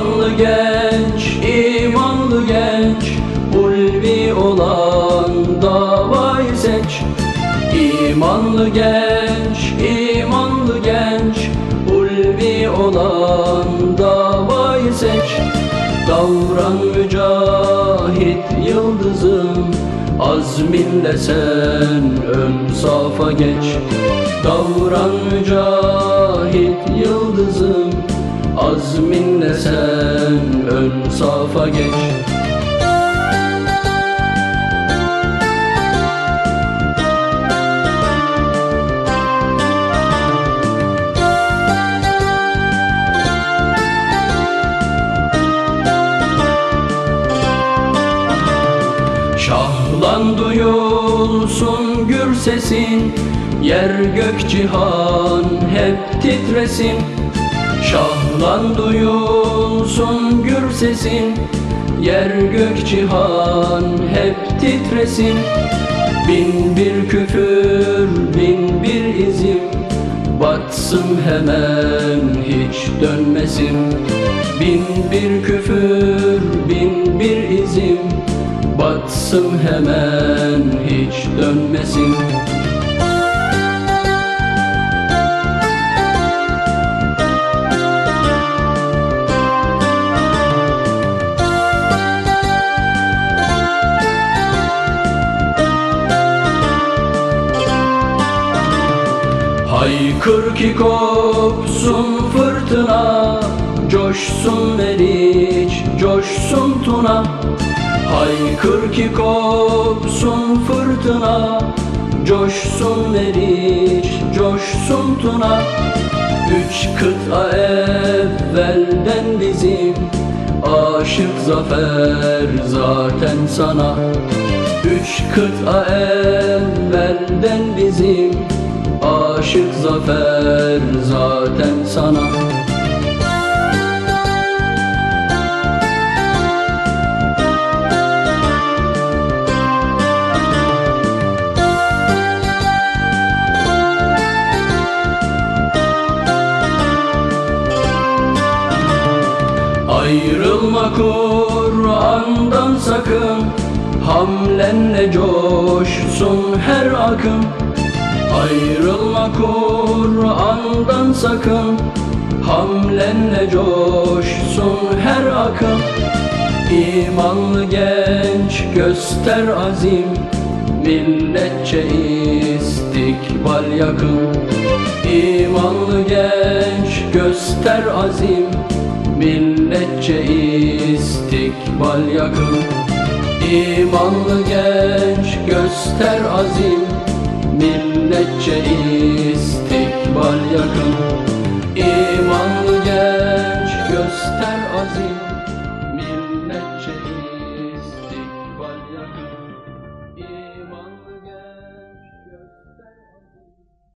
İmanlı genç, imanlı genç Ulvi olan davayı seç. İmanlı genç, imanlı genç Ulvi olan davayı seç. Davran mücahit yıldızım Azminle sen ön safa geç. Davran mücahit yıldızım Azminle sen ön safa geç. Şahlan duyulsun gür sesin Yer gök cihan hep titresin Şahlan duyulsun gür sesin Yer gök cihan hep titresin. Bin bir küfür bin bir izim Batsın hemen hiç dönmesin. Bin bir küfür bin bir izim Batsın hemen hiç dönmesin Haykır ki kopsun fırtına Coşsun meriç, coşsun tuna. Haykır ki kopsun fırtına Coşsun meriç, coşsun tuna. Üç kıta evvelden bizim Aşık zafer zaten sana. Üç kıta evvelden bizim Aşık zafer zaten sana. Ayrılma Kur'an'dan sakın Hamlenle coşsun her akım Ayrılma Kur'an'dan sakın Hamlenle coşsun her akım. İmanlı genç göster azim Milletçe istikbal yakın. İmanlı genç göster azim Milletçe istikbal yakın. İmanlı genç göster azim milletçe istikbal yakın